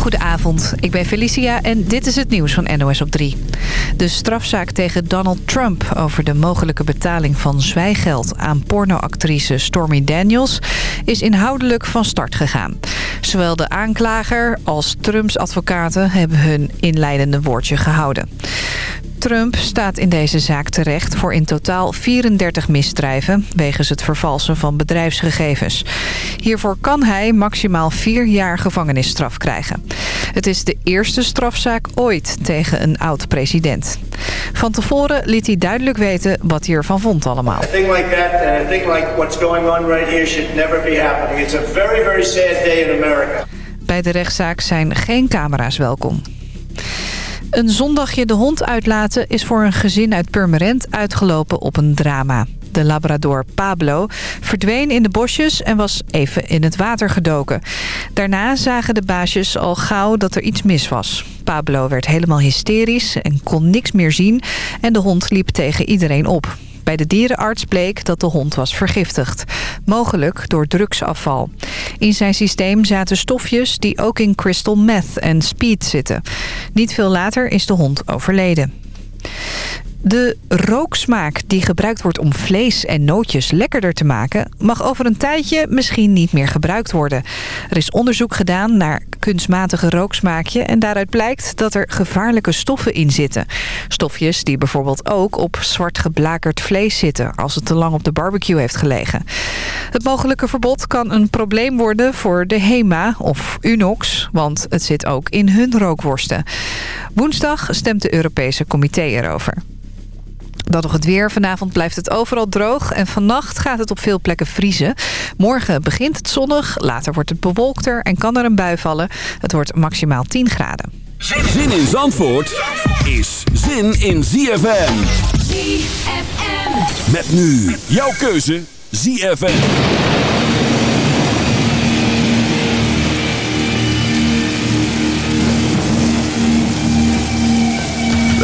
Goedenavond, ik ben Felicia en dit is het nieuws van NOS op 3. De strafzaak tegen Donald Trump over de mogelijke betaling van zwijgeld... aan pornoactrice Stormy Daniels is inhoudelijk van start gegaan. Zowel de aanklager als Trumps advocaten hebben hun inleidende woordje gehouden. Trump staat in deze zaak terecht voor in totaal 34 misdrijven... wegens het vervalsen van bedrijfsgegevens. Hiervoor kan hij maximaal vier jaar gevangenisstraf krijgen. Het is de eerste strafzaak ooit tegen een oud-president. Van tevoren liet hij duidelijk weten wat hij ervan vond allemaal. A thing like that and a thing like what's going on right here should never be happening. It's a very, very sad day in America. Bij de rechtszaak zijn geen camera's welkom. Een zondagje de hond uitlaten is voor een gezin uit Purmerend uitgelopen op een drama. De labrador Pablo verdween in de bosjes en was even in het water gedoken. Daarna zagen de baasjes al gauw dat er iets mis was. Pablo werd helemaal hysterisch en kon niks meer zien en de hond liep tegen iedereen op. Bij de dierenarts bleek dat de hond was vergiftigd. Mogelijk door drugsafval. In zijn systeem zaten stofjes die ook in crystal meth en speed zitten. Niet veel later is de hond overleden. De rooksmaak die gebruikt wordt om vlees en nootjes lekkerder te maken... mag over een tijdje misschien niet meer gebruikt worden. Er is onderzoek gedaan naar kunstmatige rooksmaakje... en daaruit blijkt dat er gevaarlijke stoffen in zitten. Stofjes die bijvoorbeeld ook op zwart geblakerd vlees zitten... als het te lang op de barbecue heeft gelegen. Het mogelijke verbod kan een probleem worden voor de HEMA of Unox... want het zit ook in hun rookworsten. Woensdag stemt de Europese Comité erover. Dan nog het weer. Vanavond blijft het overal droog. En vannacht gaat het op veel plekken vriezen. Morgen begint het zonnig. Later wordt het bewolkter en kan er een bui vallen. Het wordt maximaal 10 graden. Zin in Zandvoort is zin in ZFM. ZFM. Met nu jouw keuze ZFM.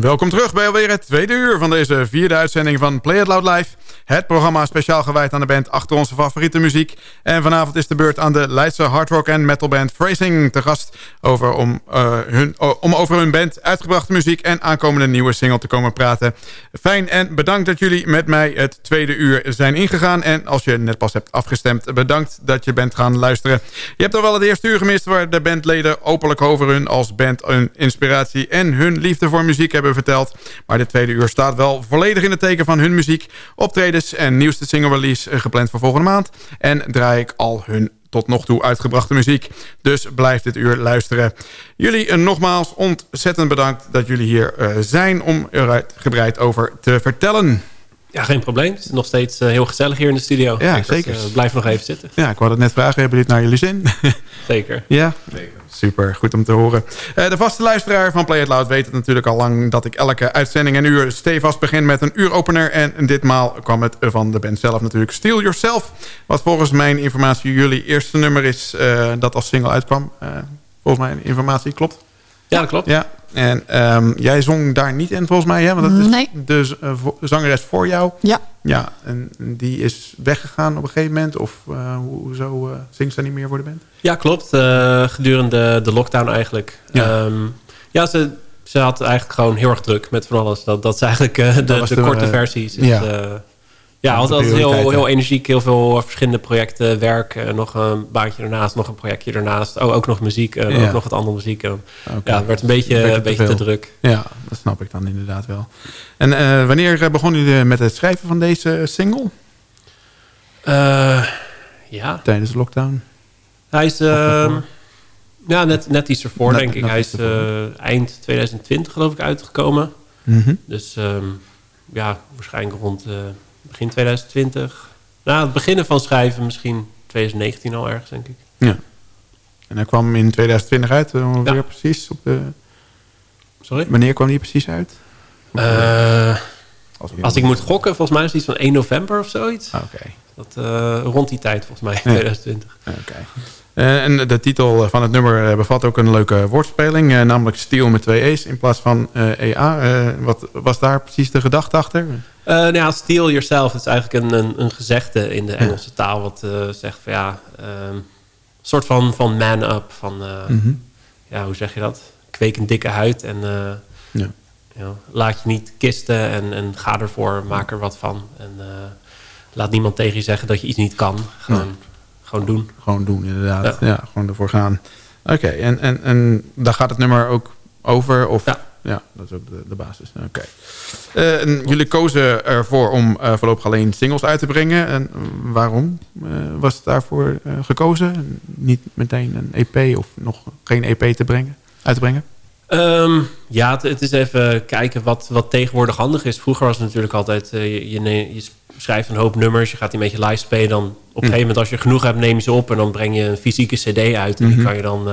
Welkom terug bij alweer het tweede uur van deze vierde uitzending van Play It Loud Live. Het programma speciaal gewijd aan de band achter onze favoriete muziek. En vanavond is de beurt aan de Leidse hardrock en metalband Phrasing te gast... Over om, eh, hun, om over hun band, uitgebrachte muziek en aankomende nieuwe single te komen praten. Fijn en bedankt dat jullie met mij het tweede uur zijn ingegaan. En als je net pas hebt afgestemd, bedankt dat je bent gaan luisteren. Je hebt al wel het eerste uur gemist waar de bandleden openlijk over hun als band hun inspiratie en hun liefde voor muziek hebben verteld. Maar dit tweede uur staat wel volledig in het teken van hun muziek. Optredens en nieuwste single release eh, gepland voor volgende maand. En draai ik al hun tot nog toe uitgebrachte muziek. Dus blijf dit uur luisteren. Jullie uh, nogmaals ontzettend bedankt dat jullie hier uh, zijn... om er uitgebreid over te vertellen. Ja, geen probleem. Het is nog steeds uh, heel gezellig hier in de studio. Ja, zeker. Dat, blijf nog even zitten. Ja, ik wou het net vragen. Hebben jullie het naar jullie zin? zeker. Ja? Zeker. Super, goed om te horen. Uh, de vaste luisteraar van Play It Loud weet het natuurlijk al lang... dat ik elke uitzending een uur stevast begin met een uuropener. En ditmaal kwam het van de band zelf natuurlijk. Steal Yourself, wat volgens mijn informatie jullie eerste nummer is... Uh, dat als single uitkwam. Uh, volgens mijn informatie, klopt? Ja, dat klopt. Ja, en um, jij zong daar niet in volgens mij, hè? Want dat is nee. de uh, zangeres voor jou. Ja. Ja, en die is weggegaan op een gegeven moment? Of uh, hoezo uh, zingt ze niet meer voor de band? Ja, klopt. gedurende de lockdown eigenlijk. Ja, um, ja ze, ze had eigenlijk gewoon heel erg druk met van alles. Dat, dat is eigenlijk de, de, de, korte versies. Dus, ja. Ja, altijd heel, heel energiek, heel veel verschillende projecten, werk, uh, nog een baantje ernaast, nog een projectje ernaast. Oh, ook nog muziek, uh, ja. ook nog wat andere muziek. Uh, okay. Ja, het werd een beetje, een beetje te, te, druk. Ja, dat snap ik dan inderdaad wel. En uh, wanneer begon u met het schrijven van deze single? ja. Tijdens de lockdown? Hij is ja, net, net iets ervoor, net, denk ik. Hij is eind 2020 geloof ik uitgekomen. Mm -hmm. Dus um, ja, waarschijnlijk rond begin 2020. Na het beginnen van schrijven misschien 2019 al ergens, denk ik. Ja. En hij kwam in 2020 uit, ongeveer ja. precies? Op de... Sorry? Wanneer kwam die precies uit? Uh, als, als ik moet gokken, volgens mij is het iets van 1 november of zoiets. Oké. Okay. Dat, uh, rond die tijd, volgens mij, 2020. Oké. Okay. Uh, en de titel van het nummer bevat ook een leuke woordspeling. Uh, namelijk Steel met twee E's in plaats van EA. wat was daar precies de gedachte achter? Nou ja, steal yourself is eigenlijk een, een, een gezegde in de Engelse ja. taal... wat zegt van ja, um, soort van, van man up. Van, mm -hmm. ja, hoe zeg je dat? Kweek een dikke huid en ja. ja, laat je niet kisten en, en ga ervoor, maak er wat van. En laat niemand tegen je zeggen dat je iets niet kan. Gewoon, gewoon doen. Gewoon doen, inderdaad. Ja, gewoon ervoor gaan. Oké, okay, en, en, en daar gaat het nummer ook over? Of... Ja. Ja, dat is ook de, de basis. Oké. Okay. Uh, jullie kozen ervoor om uh, voorlopig alleen singles uit te brengen. En waarom uh, was het daarvoor gekozen? Niet meteen een EP of nog geen EP te brengen, uit te brengen? Um, ja, het, het, is even kijken wat, wat tegenwoordig handig is. Vroeger was het natuurlijk altijd, je, je, je, schrijft een hoop nummers, je gaat die met je live spelen. Dan op een Hm. gegeven moment als je genoeg hebt, neem je ze op en dan breng je een fysieke cd uit. En Mhm. die kan je dan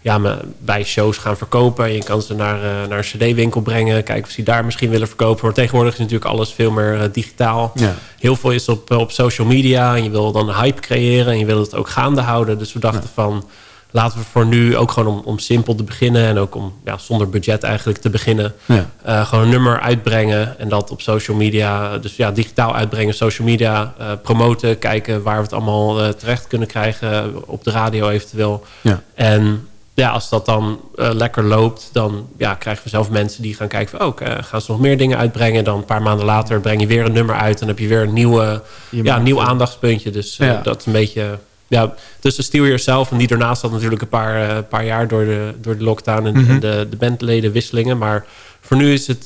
ja, bij shows gaan verkopen. Je kan ze naar, uh, naar een cd-winkel brengen. Kijken of ze die daar misschien willen verkopen. Maar tegenwoordig is natuurlijk alles veel meer uh, digitaal. Ja. Heel veel is op, op social media. En je wil dan een hype creëren. En je wil het ook gaande houden. Dus we dachten ja. van... Laten we voor nu ook gewoon om, om simpel te beginnen. En ook om ja, zonder budget eigenlijk te beginnen. Ja. Uh, gewoon een nummer uitbrengen. En dat op social media. Dus ja, digitaal uitbrengen. Social media promoten. Kijken waar we het allemaal terecht kunnen krijgen. Op de radio eventueel. Ja. En ja, als dat dan uh, lekker loopt, dan ja, krijgen we zelf mensen die gaan kijken van... oh, uh, gaan ze nog meer dingen uitbrengen? Dan een paar maanden later breng je weer een nummer uit... en dan heb je weer een, nieuwe, ja, een nieuw aandachtspuntje. Dus uh, dat is een beetje... Ja, tussen Steal Yourself en die daarnaast zat natuurlijk een paar, paar jaar... door de, door de lockdown en, Mhm. en de, de bandleden wisselingen. Maar voor nu is het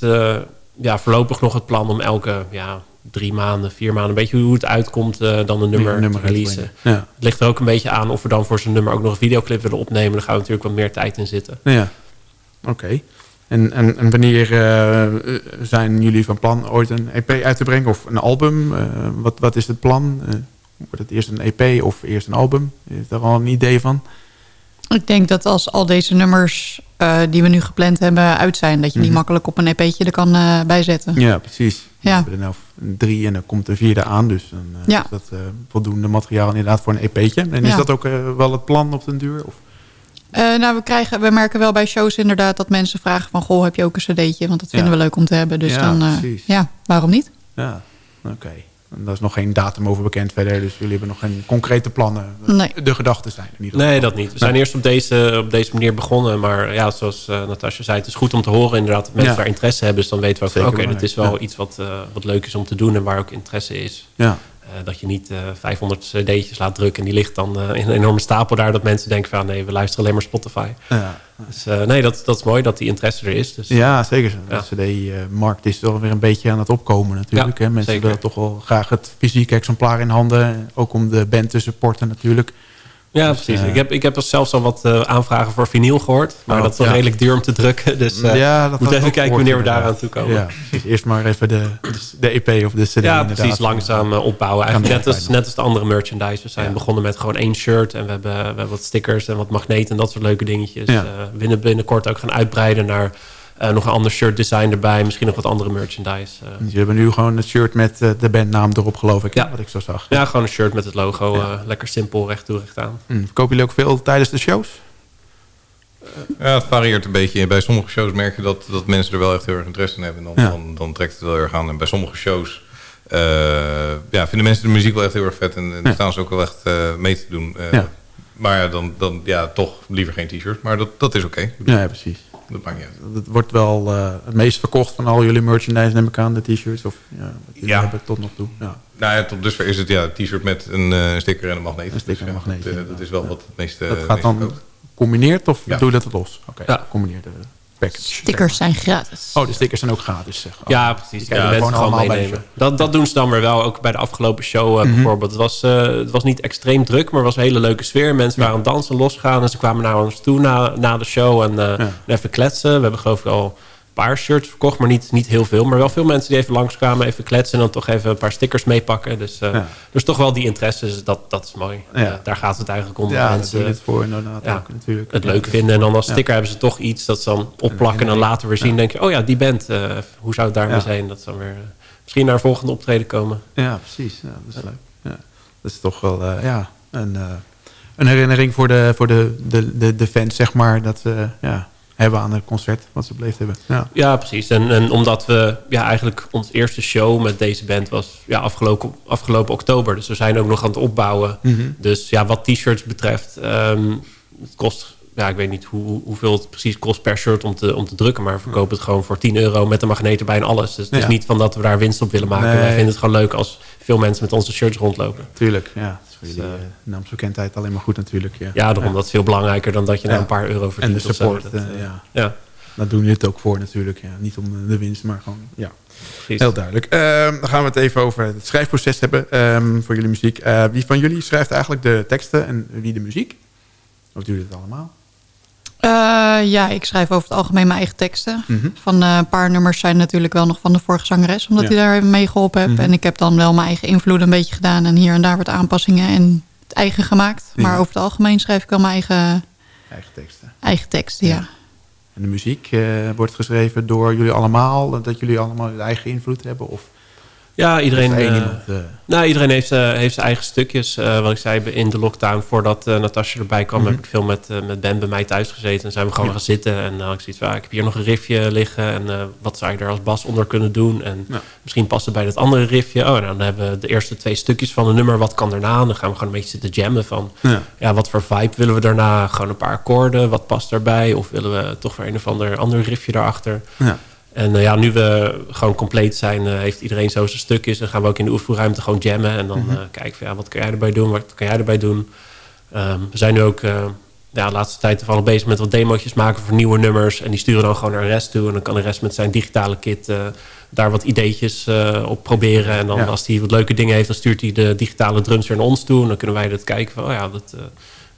ja, voorlopig nog het plan om elke... Ja, drie maanden, vier maanden, een beetje hoe het uitkomt, uh, dan een nummer, te releasen. Ja. Het ligt er ook een beetje aan of we dan voor zo'n nummer ook nog een videoclip willen opnemen. Dan gaan we natuurlijk wat meer tijd in zitten. Ja, oké. En, en, en wanneer uh, zijn jullie van plan ooit een EP uit te brengen of een album? Uh, wat, wat is het plan? Wordt het eerst een EP of eerst een album? Is daar al een idee van? Ik denk dat als al deze nummers uh, die we nu gepland hebben uit zijn... dat je die Mhm. makkelijk op een EP'tje er kan uh, bijzetten. Ja, precies. Ja. We hebben er nou drie en dan komt een vierde aan. Dus dan uh, Ja. is dat voldoende materiaal inderdaad voor een EP'tje. En is Ja. dat ook wel het plan op den duur? Of? Eh, nou, we, krijgen, we merken wel bij shows inderdaad dat mensen vragen van... goh, heb je ook een cd'tje? Want dat vinden we leuk om te hebben. Dus Ja, dan, eh, precies. ja, waarom niet? Ja, oké. En Daar is nog geen datum over bekend verder, dus jullie hebben nog geen concrete plannen. Nee. De gedachten zijn in ieder geval. Nee, dat niet. We zijn eerst op deze, op deze manier begonnen. Maar ja, zoals eh Natasja zei, het is goed om te horen inderdaad dat mensen Ja. daar interesse hebben. Dus dan weten we ook oké, dit is wel iets wat, eh, wat leuk is om te doen en waar ook interesse is. Ja. Eh, dat je niet eh 500 cd'tjes laat drukken en die ligt dan eh, in een enorme stapel daar. Dat mensen denken van, nee, we luisteren alleen maar Spotify. Ja. Dus eh, nee, dat, dat is mooi dat die interesse er is. Dus, Ja, zeker. De. CD-markt is wel weer een beetje aan het opkomen natuurlijk. Ja, hè? Mensen zeker. willen toch wel graag het fysieke exemplaar in handen. Ook om de band te supporten natuurlijk. Ja, Dus, precies. eh, ik, heb, ik heb zelfs al wat eh, aanvragen voor vinyl gehoord. Maar Oh, dat is wel ja. redelijk duur om te drukken. Dus eh ja, dat moet even kijken wanneer we daar aan toe komen. Ja, precies. Eerst maar even de, de EP of de CD Ja, inderdaad. precies. Langzaam opbouwen. Eigenlijk net als, net als de andere merchandise. We zijn Ja. begonnen met gewoon één shirt. En we hebben, we hebben wat stickers en wat magneten en dat soort leuke dingetjes. Ja. We willen binnenkort ook gaan uitbreiden naar nog een ander shirt design erbij. Misschien nog wat andere merchandise. eh. Dus jullie hebben nu gewoon het shirt met eh, de bandnaam erop geloof ik. hè, Ja. Wat ik zo zag. ja, gewoon een shirt met het logo. Ja. eh, lekker simpel, recht toe, recht aan. Hm, Verkopen jullie ook veel tijdens de shows? Ja, het varieert een beetje. Bij sommige shows merk je dat, dat mensen er wel echt heel erg interesse in hebben. En dan, Ja. dan, dan trekt het wel erg aan. En bij sommige shows eh, ja, vinden mensen de muziek wel echt heel erg vet. En, en Ja. staan ze ook wel echt eh, mee te doen. Eh, Ja. Maar ja, dan, dan ja, toch liever geen t-shirt. Maar dat, dat is oké. Ja, precies. Dat maakt niet uit. Het wordt wel eh, het meest verkocht van al jullie merchandise, neem ik aan, de t-shirts. Of ja, wat jullie Ja. hebben tot nog toe. Ja. Nou ja, tot dusver is het ja, een t-shirt met een eh, sticker en een magneet. Een sticker en Dus een ja, magneet, dat, eh, is wel wat het meeste dat gaat dan verkoopt. combineerd of Ja. doe je dat los? Oké, Ja. gecombineerde package. Stickers zijn gratis. Oh, de stickers zijn ook gratis. Zeg. Oh. Ja, precies. Ja, gewoon allemaal meenemen. Dat, dat doen ze dan weer wel. Ook bij de afgelopen show Mhm. eh, bijvoorbeeld. Het was, eh, het was niet extreem druk, maar het was een hele leuke sfeer. Mensen waren aan dansen, losgaan. En ze kwamen naar ons toe na, na de show en eh, Ja. even kletsen. We hebben geloof ik al paar shirts verkocht, maar niet, niet heel veel. Maar wel veel mensen die even langskwamen, even kletsen... en dan toch even een paar stickers meepakken. Dus, eh, Ja. dus toch wel die interesse, dus dat, dat is mooi. Ja. Eh, daar gaat het eigenlijk om. Ja, mensen het voor inderdaad ja, ook natuurlijk. het leuk vinden. En dan als sticker hebben ze toch iets dat ze dan opplakken... en dan later weer zien, denk je... oh ja, die band, eh, hoe zou het daarmee zijn? Dat ze dan weer misschien naar een volgende optreden komen. Ja, precies. Ja, dat is leuk. Ja. Dat is toch wel ja, een, een herinnering voor, de, voor de, de, de, de fans, zeg maar, dat ja, hebben aan het concert wat ze beleefd hebben. Ja. Ja, precies. En, en omdat we ja, eigenlijk ons eerste show met deze band was ja, afgelopen, afgelopen oktober. Dus we zijn ook nog aan het opbouwen. Mhm. Dus ja, wat t-shirts betreft, ehm, het kost, ja, ik weet niet hoe, hoeveel het precies kost per shirt om te, om te drukken. Maar we verkopen het gewoon voor 10 euro met de magneet erbij en alles. Dus het is niet van dat we daar winst op willen maken. Nee. Wij vinden het gewoon leuk als veel mensen met onze shirts rondlopen. Tuurlijk, ja. Voor Dus, jullie eh, uh, naamsbekendheid alleen maar goed natuurlijk. Ja, Ja, daarom dat is veel belangrijker dan dat je nou een paar euro En verdient. de of zo. support, Dat, eh, eh, ja. ja, Daar doen jullie het ook voor natuurlijk. Ja. Niet om de winst, maar gewoon, ja. precies. Heel duidelijk. Ehm, dan gaan we het even over het schrijfproces hebben ehm, voor jullie muziek. Eh, wie van jullie schrijft eigenlijk de teksten en wie de muziek? Of doen jullie het allemaal? Eh, ja, ik schrijf over het algemeen mijn eigen teksten. Mhm. Van eh, een paar nummers zijn natuurlijk wel nog van de vorige zangeres. Omdat Ja. hij daar mee geholpen heeft. Mhm. En ik heb dan wel mijn eigen invloed een beetje gedaan. En hier en daar wat aanpassingen en het eigen gemaakt. Maar Ja. over het algemeen schrijf ik wel mijn eigen, Eigen teksten. eigen teksten, ja. Ja. En de muziek eh, wordt geschreven door jullie allemaal? Dat jullie allemaal hun eigen invloed hebben? Of Ja, iedereen, er eh, iemand, eh, nou, iedereen heeft, eh, heeft zijn eigen stukjes. Wat ik zei, in de lockdown, voordat Natasja erbij kwam... Mhm. heb ik veel met, met Ben bij mij thuis gezeten. En zijn we gewoon Ja. gaan zitten. En dan had ik zoiets van, ah, ik heb hier nog een riffje liggen. En wat zou je er als bas onder kunnen doen? En Ja. misschien past het bij dat andere riffje. Oh, nou, dan hebben we de eerste twee stukjes van een nummer. Wat kan daarna? En dan gaan we gewoon een beetje zitten jammen van... ja. Ja, wat voor vibe willen we daarna? Gewoon een paar akkoorden, wat past daarbij? Of willen we toch weer een of ander, ander riffje daarachter? Ja. En eh, ja, nu we gewoon compleet zijn, eh, heeft iedereen zo zijn stukjes. En gaan we ook in de oefenruimte gewoon jammen. En dan Mhm. eh, kijken van, ja, wat kan jij erbij doen? Wat kan jij erbij doen? Ehm, we zijn nu ook ja, de laatste tijd toevallig bezig met wat demootjes maken voor nieuwe nummers. En die sturen dan gewoon naar de rest toe. En dan kan de rest met zijn digitale kit daar wat ideetjes op proberen. En dan Ja. als hij wat leuke dingen heeft, dan stuurt hij de digitale drums weer naar ons toe. En dan kunnen wij dat kijken van, oh ja, dat,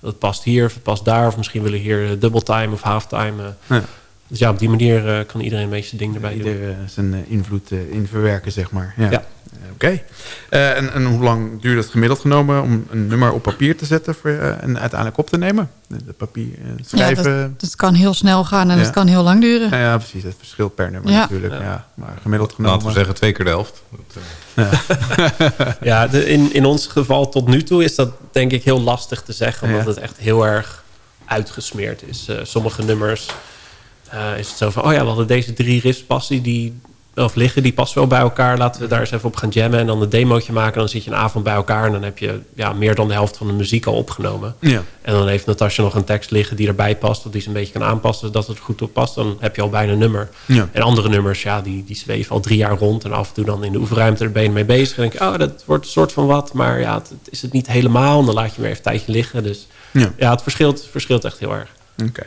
dat past hier of het past daar. Of misschien willen we hier double time of halftime. Ja. Dus ja, op die manier eh, kan iedereen een beetje zijn ding erbij doen. Ieder eh, zijn eh, invloed in verwerken, zeg maar. Ja. Ja. Oké. Eh, en, en hoe lang duurt het gemiddeld genomen om een nummer op papier te zetten voor, en uiteindelijk op te nemen? De, papier Ja, schrijven. dat, dat kan heel snel gaan en Ja. het kan heel lang duren. Ja, ja, precies. Het verschilt per nummer Ja. natuurlijk. Ja. Maar gemiddeld genomen. Laten we zeggen twee keer de helft. Dat, eh, Ja, de, in, in ons geval tot nu toe is dat denk ik heel lastig te zeggen. Omdat Ja. het echt heel erg uitgesmeerd is. Eh, sommige nummers eh, is het zo van... oh ja, we hadden deze drie riffs passen die of liggen, die passen wel bij elkaar. Laten we daar eens even op gaan jammen en dan een demootje maken. Dan zit je een avond bij elkaar en dan heb je ja, meer dan de helft van de muziek al opgenomen. Ja. En dan heeft Natasja nog een tekst liggen die erbij past... of die ze een beetje kan aanpassen, dat het goed op past. Dan heb je al bijna een nummer. Ja. En andere nummers, ja, die, die zweven al drie jaar rond... en af en toe dan in de oefenruimte er ben je mee bezig. En denk je, oh, dat wordt een soort van wat... maar ja, het, het is het niet helemaal. En dan laat je weer even een tijdje liggen. Dus Ja. ja, het verschilt, verschilt echt heel erg. Oké.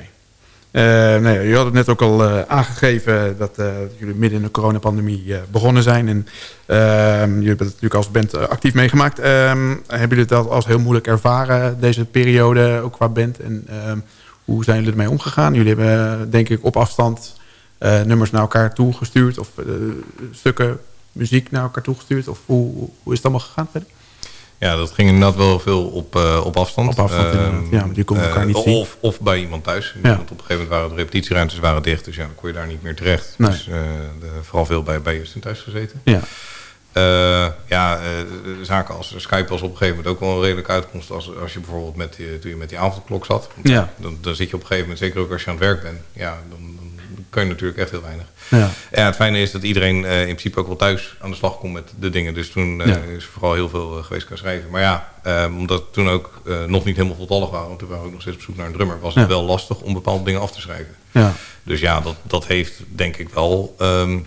Nou ja, je had het net ook al eh, aangegeven dat eh, jullie midden in de coronapandemie eh, begonnen zijn. En ehm, jullie hebben het natuurlijk als band eh, actief meegemaakt. Ehm, hebben jullie dat als heel moeilijk ervaren, deze periode, ook qua band? En ehm, hoe zijn jullie ermee omgegaan? Jullie hebben eh, denk ik op afstand eh, nummers naar elkaar toegestuurd. Of eh, stukken muziek naar elkaar toegestuurd. Of hoe, is het allemaal gegaan verder? Ja, dat ging inderdaad wel veel op, eh, op afstand. Op afstand, Ehm. Ja, want je kon elkaar eh, niet zien. Of, of bij iemand thuis. Ja. Want op een gegeven moment waren de repetitieruimtes waren dicht. Dus ja, dan kon je daar niet meer terecht. Nee. Dus eh, de- vooral veel bij, bij Justin thuis gezeten. Ja. Eh, ja, eh, zaken als Skype was op een gegeven moment ook wel een redelijke uitkomst. Als, als je bijvoorbeeld met die, toen je met die avondklok zat. Ja. Dan, dan zit je op een gegeven moment, zeker ook als je aan het werk bent. Ja, dan, kan je natuurlijk echt heel weinig. Ja. Ja, het fijne is dat iedereen eh, in principe ook wel thuis aan de slag komt met de dingen. Dus toen eh, Ja. is vooral heel veel eh, geweest qua schrijven. Maar ja, omdat toen ook nog niet helemaal voltallig waren... want toen waren we ook nog steeds op zoek naar een drummer... was het wel lastig om bepaalde dingen af te schrijven. Ja. Dus ja, dat, dat heeft denk ik wel... ehm,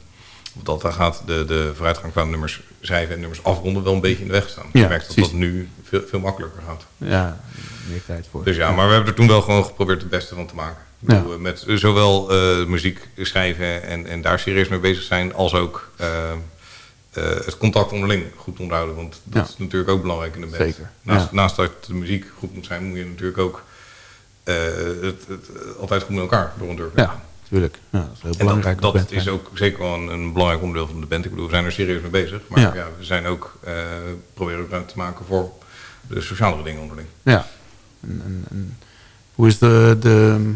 dat daar gaat de, de vooruitgang qua nummers schrijven en nummers afronden wel een beetje in de weg gestaan. Ja, je merkt dat precies. dat nu veel, veel makkelijker gaat. Ja, meer tijd voor. Dus ja, maar we hebben er toen wel gewoon geprobeerd het beste van te maken. Ja. eh, Met zowel eh, muziek schrijven en, en daar serieus mee bezig zijn, als ook eh, het contact onderling goed onderhouden. Want dat Ja. is natuurlijk ook belangrijk in de band. Zeker, Naast, ja. naast dat de muziek goed moet zijn, moet je natuurlijk ook het, het, altijd goed met elkaar door een deur kunnen gaan. Ja, tuurlijk. Ja, dat is heel En belangrijk. dat, is ook zeker wel een, een belangrijk onderdeel van de band. Ik bedoel, we zijn er serieus mee bezig. Maar Ja. we zijn ook proberen ook ruimte te maken voor de sociale dingen onderling. Ja. En, en hoe is de, de,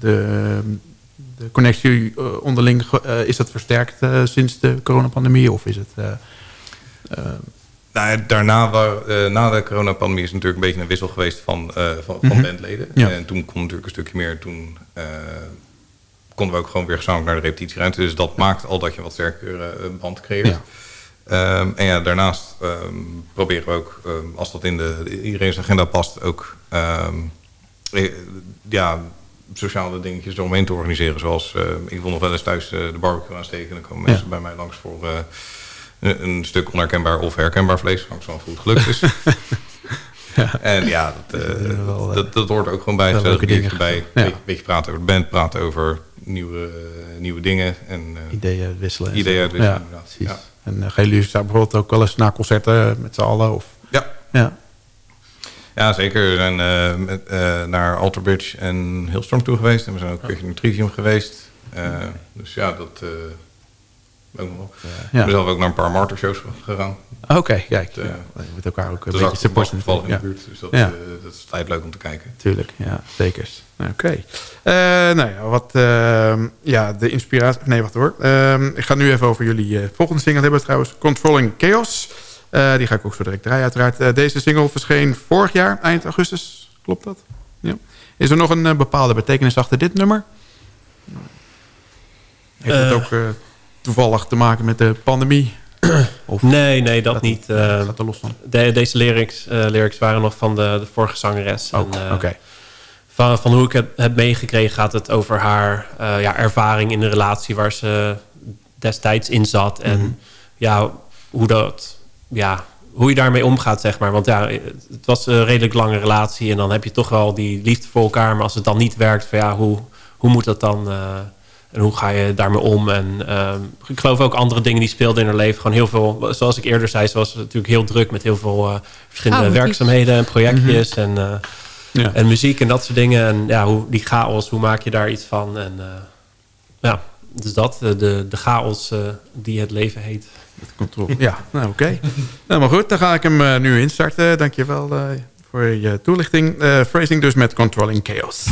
de, de connectie eh, onderling? eh, is dat versterkt eh, sinds de coronapandemie? Of is het... Nou, daarna, waar, na de coronapandemie is natuurlijk een beetje een wissel geweest van, van, van Mhm. bandleden. Ja. En toen kon natuurlijk een stukje meer. Toen konden we ook gewoon weer gezamenlijk naar de repetitieruimte. Dus dat maakt al dat je wat sterker eh, band creëert. Ja. Ehm, en ja, daarnaast ehm, proberen we ook, ehm, als dat in de, iedereen zijn agenda past, ook ja, sociale dingetjes eromheen te organiseren. Zoals, eh, ik wil nog wel eens thuis eh, de barbecue aansteken. Dan komen Ja. mensen bij mij langs voor eh, een, een stuk onherkenbaar of herkenbaar vlees. Hangt zo het gelukt is. En ja, dat, wel, dat, dat hoort ook gewoon bij. leuke biertje dingen. erbij. Ja. Een beetje, praten over de band, praten over nieuwe, nieuwe dingen. En, ideeën uitwisselen. en Ideeën uitwisselen, Ja, inderdaad. precies. Ja. En uh, gaan jullie daar bijvoorbeeld ook wel eens naar concerten met z'n allen? Of? Ja. Ja. Ja, zeker. We zijn eh, met, eh, naar Alter Bridge en Hillstorm toe geweest. En we zijn ook een keertje naar Trivium geweest. Eh, dus ja, dat... ook nog. Ja. Ben zelf ook naar een paar Martyr shows gegaan. Oké, kijk. Dat, ja, je moet elkaar ook een beetje supporten. in de buurt. Dus dat, Ja. dat is altijd leuk om te kijken. Tuurlijk, ja, zeker. Oké. Nou ja, wat, ehm, ja, de inspiratie... Nee, wacht hoor. Ehm, ik ga nu even over jullie volgende single hebben trouwens. Controlling Chaos. Eh, die ga ik ook zo direct draaien uiteraard. Eh, deze single verscheen vorig jaar, eind augustus. Klopt dat? Ja. Is er nog een eh, bepaalde betekenis achter dit nummer? Heeft het ook toevallig te maken met de pandemie? Of Nee, nee, dat niet. Gaat er los van? de- deze lyrics, lyrics waren nog van de, de vorige zangeres. Oh, oké. van, van hoe ik het heb meegekregen gaat het over haar ja, ervaring in de relatie waar ze destijds in zat. En Mhm. ja, hoe, dat, ja, hoe je daarmee omgaat, zeg maar. Want ja, het was een redelijk lange relatie en dan heb je toch wel die liefde voor elkaar. Maar als het dan niet werkt, van ja, hoe, hoe moet dat dan... eh, en hoe ga je daarmee om? En ehm, ik geloof ook andere dingen die speelden in haar leven. Gewoon heel veel, zoals ik eerder zei, ze was natuurlijk heel druk met heel veel eh, verschillende Oh, werkzaamheden en projectjes. En, eh, Ja. en muziek en dat soort dingen. En ja, hoe, die chaos, hoe maak je daar iets van? En eh, ja, dus dat, eh, de, de chaos eh, die het leven heet. Controle. Ja, nou oké. nou, maar goed, dan ga ik hem eh, nu instarten. Dankjewel uh, voor je toelichting. Uh, phrasing dus met Controlling Chaos.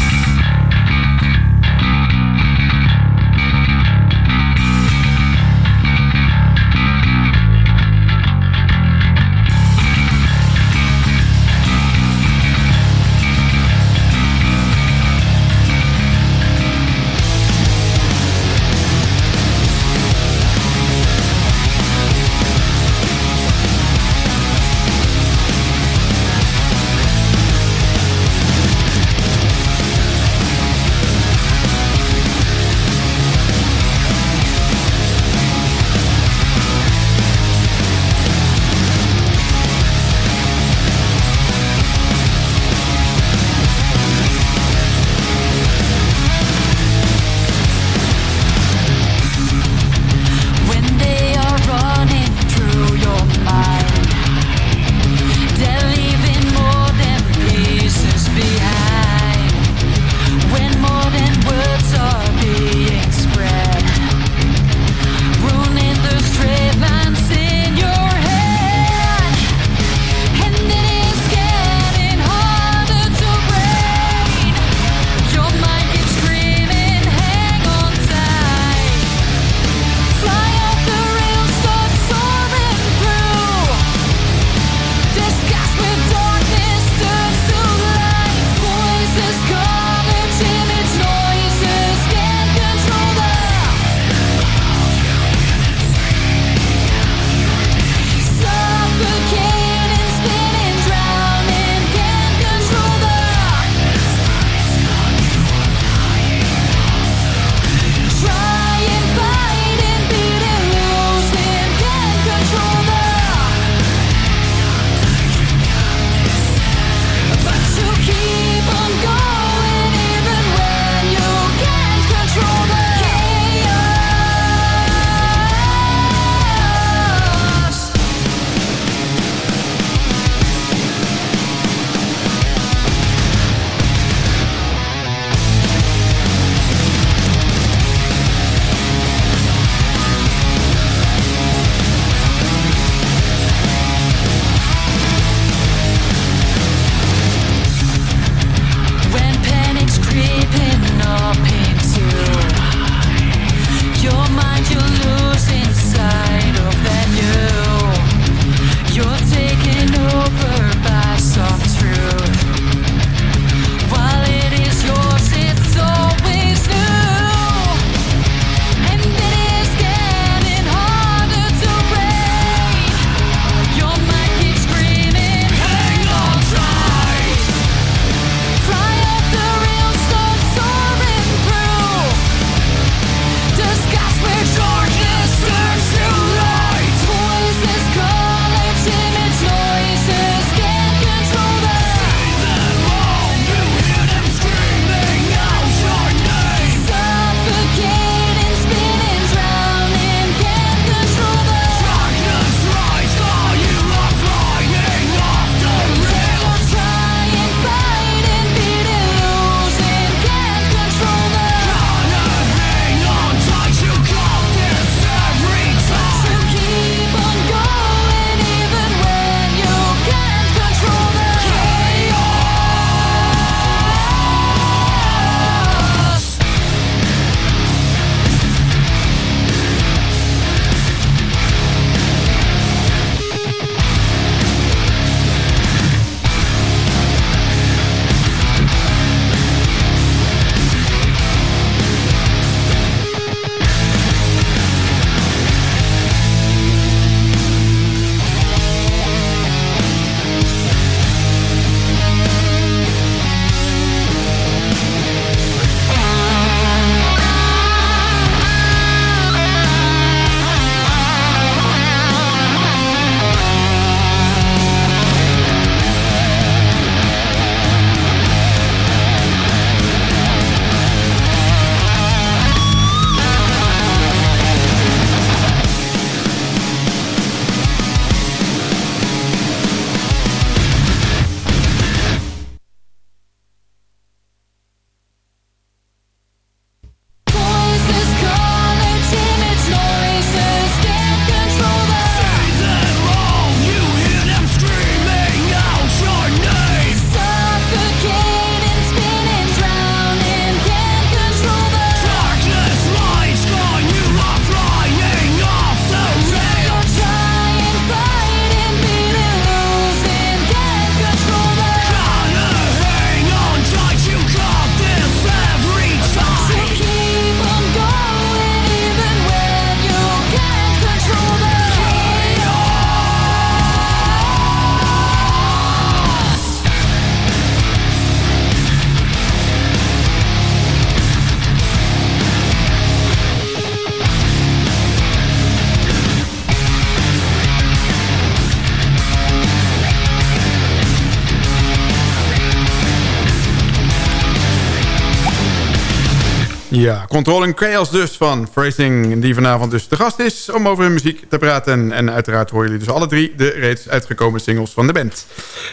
Ja, Controlling Chaos dus van Phrasing, die vanavond dus de gast is om over hun muziek te praten. En, uiteraard horen jullie dus alle drie de reeds uitgekomen singles van de band.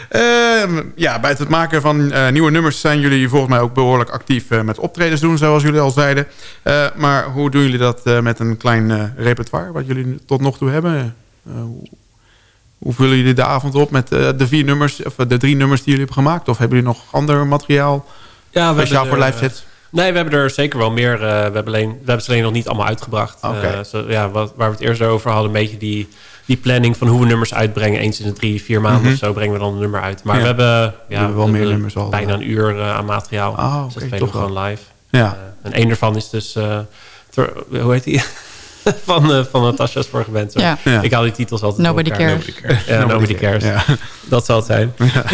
Ehm, ja, bij het maken van eh, nieuwe nummers zijn jullie volgens mij ook behoorlijk actief eh, met optredens doen, zoals jullie al zeiden. Eh, maar hoe doen jullie dat met een klein repertoire, wat jullie tot nog toe hebben? Hoe, vullen jullie de avond op met de vier nummers, of de drie nummers die jullie hebben gemaakt? Of hebben jullie nog ander materiaal Ja, we speciaal hebben voor live sets? Nee, we hebben er zeker wel meer. eh, we, hebben alleen, we hebben ze alleen nog niet allemaal uitgebracht. Eh, zo, ja, wat, waar we het eerst over hadden, een beetje die, die planning van hoe we nummers uitbrengen. Eens in de drie, vier maanden Mhm. of zo brengen we dan een nummer uit. Maar Ja. we hebben, ja, We hebben wel we meer hebben nummers al, Bijna een uur eh, aan materiaal. Ah, dus dat toch gewoon live. Ja. En één daarvan is dus... ter- hoe heet die? van, eh, van Natasha's vorige band. zo. Ja. Ja. Ik haal die titels altijd Nobody elkaar. cares. Nobody cares. Ja, Nobody Nobody cares, cares. ja. Dat zal het zijn.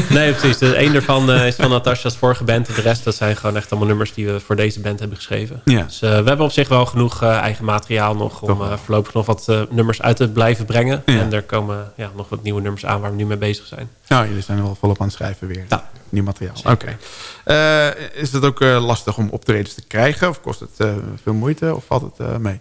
Nee, precies. Dus één daarvan eh, is van Natasha's vorige band. En de rest, dat zijn gewoon echt allemaal nummers die we voor deze band hebben geschreven. Ja. Dus eh, we hebben op zich wel genoeg eh, eigen materiaal nog... om eh, voorlopig nog wat eh, nummers uit te blijven brengen. Ja. En er komen ja, nog wat nieuwe nummers aan waar we nu mee bezig zijn. Nou, jullie zijn er wel volop aan het schrijven weer. Ja. Nieuw materiaal. Oké. Eh, is het ook eh, lastig om optredens te krijgen? Of kost het eh, veel moeite? Of valt het eh, mee?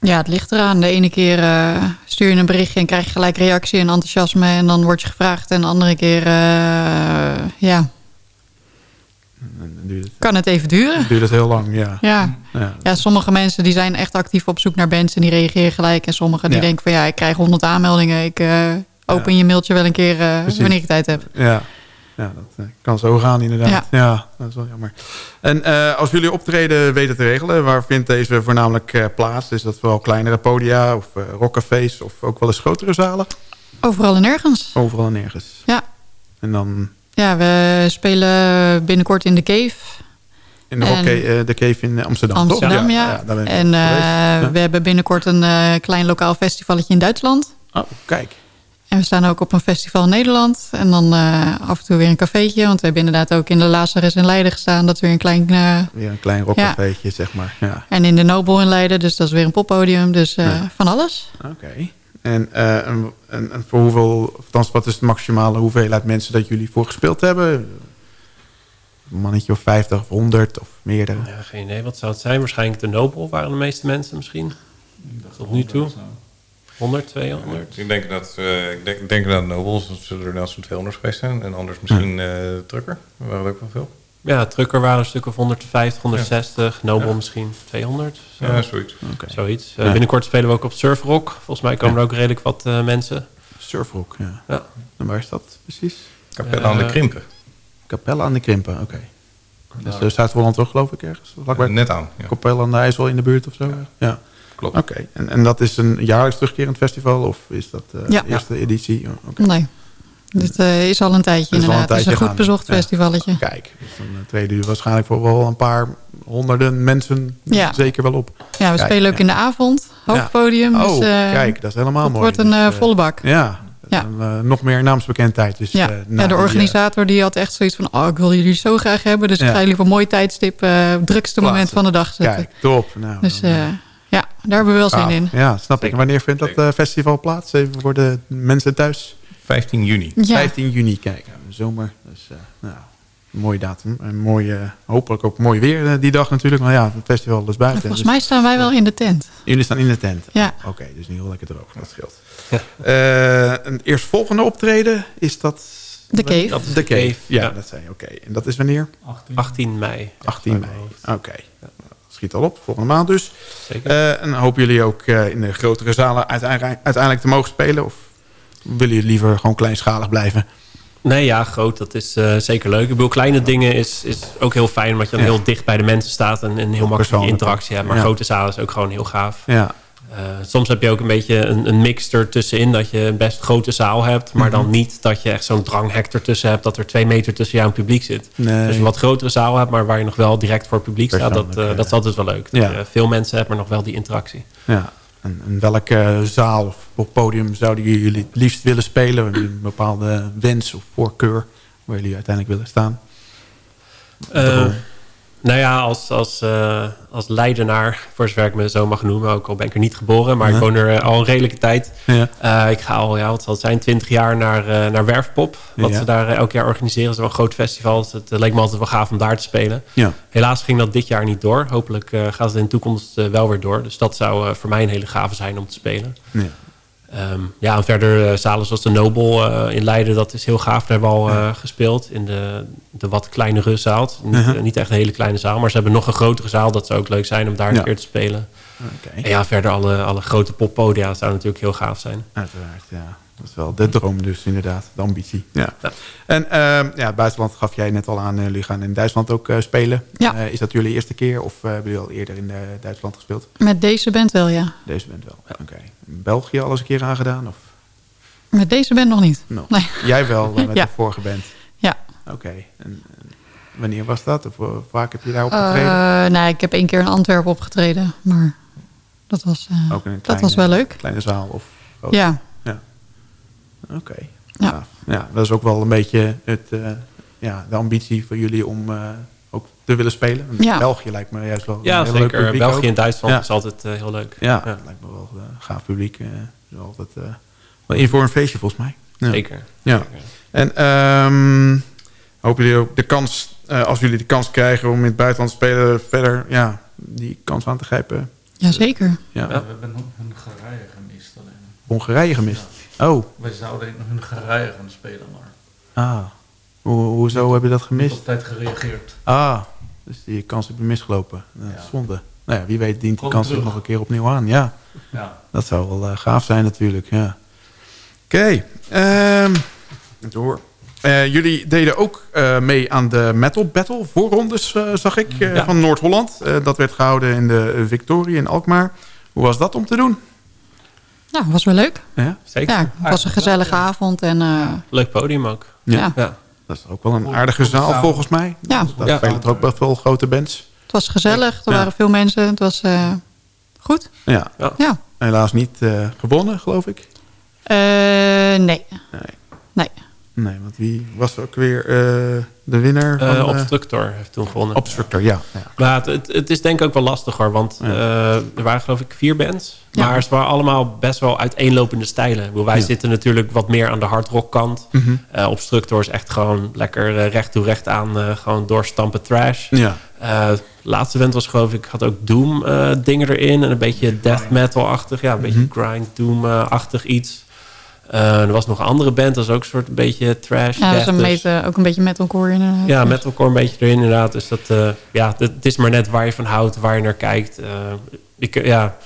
Ja, het ligt eraan. De ene keer eh, stuur je een berichtje en krijg je gelijk reactie en enthousiasme. En dan word je gevraagd. En de andere keer, eh, ja, het, kan het even duren. duurt het heel lang, ja. Ja. Ja. ja, sommige mensen die zijn echt actief op zoek naar bands en die reageren gelijk. En sommigen die Ja. denken van ja, ik krijg honderd aanmeldingen. Ik eh, open je mailtje wel een keer wanneer ik tijd heb. Ja, ja dat eh, kan zo gaan inderdaad. Ja. dat is wel jammer. En eh, als jullie optreden weten te regelen, waar vindt deze voornamelijk eh, plaats? Is dat vooral kleinere podia of eh rockcafés of ook wel eens grotere zalen? Overal en nergens. Overal en nergens. Ja. En dan Ja, we spelen binnenkort in de Cave. in de, En- hockey, de cave in Amsterdam, Amsterdam, toch? ja. ik en. Ja. we hebben binnenkort een klein lokaal festivalletje in Duitsland. Oh, kijk. En we staan ook op een festival in Nederland. En dan eh, af en toe weer een cafeetje. Want we hebben inderdaad ook in de Lazarus in Leiden gestaan. Dat is weer een klein... eh, Weer een klein rockcafeetje, zeg maar. Ja. en in de Nobel in Leiden. Dus dat is weer een poppodium. Dus eh, Ja. van alles. Oké. En, eh, en, en, en voor hoeveel, althans, wat is de maximale hoeveelheid mensen dat jullie voor gespeeld hebben? Een mannetje of 50 of 100 of meerdere? Ja, geen idee. Wat zou het zijn? Waarschijnlijk de Nobel waren de meeste mensen misschien. Tot nu toe. 100, 200. Ik denk dat, eh, ik denk, denk dat Nobels, dat zullen er net zo'n 200 geweest zijn. En anders misschien eh Trucker. Er waren er ook wel veel. Ja, Trucker waren een stuk of 150, 160. Nobel misschien 200. Zo. Ja, zoiets. Oké. Zoiets. Eh, Ja. Binnenkort spelen we ook op Surfrock. Volgens mij komen Ja. er ook redelijk wat eh, mensen. Surfrock, ja. Ja. En waar is dat precies? Capelle aan de Krimpen. Capelle aan de Krimpen, oké. Dat is eh, Zuid-Holland toch, geloof ik, ergens? Vlakbij Net aan. Ja. Capelle aan de IJssel in de buurt of zo? Ja. Klopt. Oké, en, en dat is een jaarlijks terugkerend festival? Of is dat eh, Ja. de eerste editie? Oh, Oké. Nee. Dit eh, is al een tijdje is een inderdaad. Het is een goed bezocht Ja. festivalletje. Kijk, dus dan eh, tweede uur waarschijnlijk voor wel een paar honderden mensen Ja. zeker wel op. Ja, we Kijk, spelen ook ja. in de avond. Hoofdpodium. Oh, dus, eh, kijk, dat is helemaal het mooi. wordt een Dus, volle bak. Ja, Ja. Dan, eh, nog meer naamsbekendheid. Dus, Ja, eh, ja de organisator die had echt zoiets van... oh, ik wil jullie zo graag hebben. Dus Ja. ik ga jullie op een mooi tijdstip... eh, drukste moment van de dag zetten. Kijk, top. Nou, dus eh, daar hebben we wel zin gaaf. in. Ja, snap ik. Wanneer vindt dat eh, festival plaats? Even voor de mensen thuis. 15 juni. Ja. 15 juni, kijk. Zomer. Dus, eh, nou, een mooie datum. En mooi, eh, hopelijk ook mooi weer eh, die dag natuurlijk. Maar ja, het festival is En buiten. volgens dus- mij staan wij wel in de tent. Jullie staan in de tent? Ja. Oké, dus niet heel lekker droog. Dat scheelt. Eh, een eerstvolgende optreden, is dat... De Cave. Dat is De Cave. Cave, Ja, ja. dat zei je. Oké. En dat is wanneer? 18 mei. 18 mei. Oké. Schiet al op, volgende maand dus. Zeker. Eh, en hopen jullie ook eh, in de grotere zalen uiteindelijk, uiteindelijk te mogen spelen? Of willen jullie liever gewoon kleinschalig blijven? Nee, ja, groot. Dat is eh, zeker leuk. Ik bedoel, kleine dingen is, is ook heel fijn... omdat je dan Ja. heel dicht bij de mensen staat... en, en heel makkelijk interactie hebt. Maar Ja. grote zalen is ook gewoon heel gaaf. Ja. Eh, soms heb je ook een beetje een, een mix ertussenin... dat je een best grote zaal hebt... maar dan niet dat je echt zo'n dranghek ertussen hebt... dat er twee meter tussen jou en het publiek zit. Nee. Dus een wat grotere zaal hebt... maar waar je nog wel direct voor het publiek staat... dat, eh, dat is altijd wel leuk. Ja. Dat je veel mensen hebt, maar nog wel die interactie. ja. En, en welke zaal of podium zouden jullie het liefst willen spelen? Een bepaalde wens of voorkeur waar jullie uiteindelijk willen staan? Eh, Nou ja, als, als, eh, als Leidenaar, voor zover ik me zo mag noemen... ook al ben ik er niet geboren, maar ik woon er eh, al een redelijke tijd. Ja. Eh, ik ga al, ja, wat zal het zijn, 20 jaar naar, eh, naar Werfpop. Wat Ja. ze daar elk jaar organiseren. Is wel een groot festival. Dus het leek me altijd wel gaaf om daar te spelen. Ja. Helaas ging dat dit jaar niet door. Hopelijk gaat het in de toekomst wel weer door. Dus dat zou voor mij een hele gave zijn om te spelen. Ja. Ehm, ja, en verder eh, zalen zoals de Nobel eh, in Leiden, dat is heel gaaf. Daar hebben we al eh, gespeeld in de, de wat kleinere zaal. Niet, Uh-huh. niet echt een hele kleine zaal, maar ze hebben nog een grotere zaal. Dat zou ook leuk zijn om daar Ja. een keer te spelen. En ja, verder alle, alle grote poppodia zou natuurlijk heel gaaf zijn. Uiteraard, ja. Dat is wel de droom dus, inderdaad. De ambitie. Ja. En ehm, ja, het buitenland gaf jij net al aan. eh, jullie gaan in Duitsland ook eh, spelen. Ja. Eh, is dat jullie eerste keer of eh, hebben jullie al eerder in Duitsland gespeeld? Met deze band wel, ja. Deze bent wel. Oké. België al eens een keer aangedaan? Of? Met deze band nog niet. No. Nee. Jij wel, met Ja. de vorige band? Ja. Oké. En, en wanneer was dat? Of vaak heb je daar opgetreden? Eh, nee, ik heb één keer in Antwerpen opgetreden. Maar dat was, eh, ook in een dat was wel leuk. Kleine zaal? Of, of- Ja. Oké. Ja. ja, dat is ook wel een beetje het, eh, ja, de ambitie voor jullie om eh, ook te willen spelen. Ja. België lijkt me juist wel Ja, een heel leuk zeker. publiek België ook. en Duitsland Ja. is altijd eh, heel leuk. Ja, dat lijkt me wel een gaaf publiek. eh is altijd eh, wel in voor een feestje volgens mij. Ja. Zeker. Ja. En ehm, hopen jullie ook de kans, eh, als jullie de kans krijgen om in het buitenland te spelen, verder ja, die kans aan te grijpen? Jazeker. Ja. We hebben Hongarije gemist alleen. Hongarije gemist. Oh, Wij zouden in Hongarije gaan spelen, maar ah. Hoe, hoezo heb je dat gemist? op tijd gereageerd. Ah, dus die kans heb je misgelopen. Nou, Ja. Zonde. Nou ja, wie weet dient die kans ook terug. nog een keer opnieuw aan. Ja, Ja. dat zou wel eh, gaaf zijn natuurlijk. Ja. Oké, ehm, door. Eh, jullie deden ook eh, mee aan de Metal Battle voorrondes, eh, zag ik, eh, Ja. van Noord-Holland. Eh, dat werd gehouden in de Victorie in Alkmaar. Hoe was dat om te doen? Nou, was wel leuk. Ja, Zeker. Ja, het was een gezellige avond. En eh, Leuk podium ook. ja. Ja. dat is ook wel een aardige zaal volgens mij. Ja. Daar Ja. spelen er ook wel veel grote bands. het was gezellig. Er Ja. waren veel mensen. Het was eh, goed. Ja, Ja. helaas niet eh, gewonnen, geloof ik. Eh, nee. Nee. Nee. Nee, want wie was ook weer eh, de winnaar? Eh, van, eh, Obstructor heeft toen gewonnen. Obstructor, ja. ja. Maar het, het, is denk ik ook wel lastig hoor. Want Ja. eh, er waren geloof ik vier bands. Ja. Maar ze waren allemaal best wel uiteenlopende stijlen. Wij Ja. zitten natuurlijk wat meer aan de hardrock kant. Eh, Obstructor is echt gewoon lekker recht toe recht aan. eh, gewoon doorstampen trash. Ja. Eh, laatste band was geloof ik, had ook Doom eh, dingen erin. En een beetje death metal-achtig. Ja, een beetje Mhm. grind Doom-achtig iets. Eh, er was nog een andere band. Dat is ook een soort een beetje trash. Ja, dat is death, een dus- beetje, ook een beetje metalcore inderdaad. ja, metalcore een beetje erin inderdaad. Dus dat, eh, ja, het het is maar net waar je van houdt, waar je naar kijkt. Eh, ik, ja,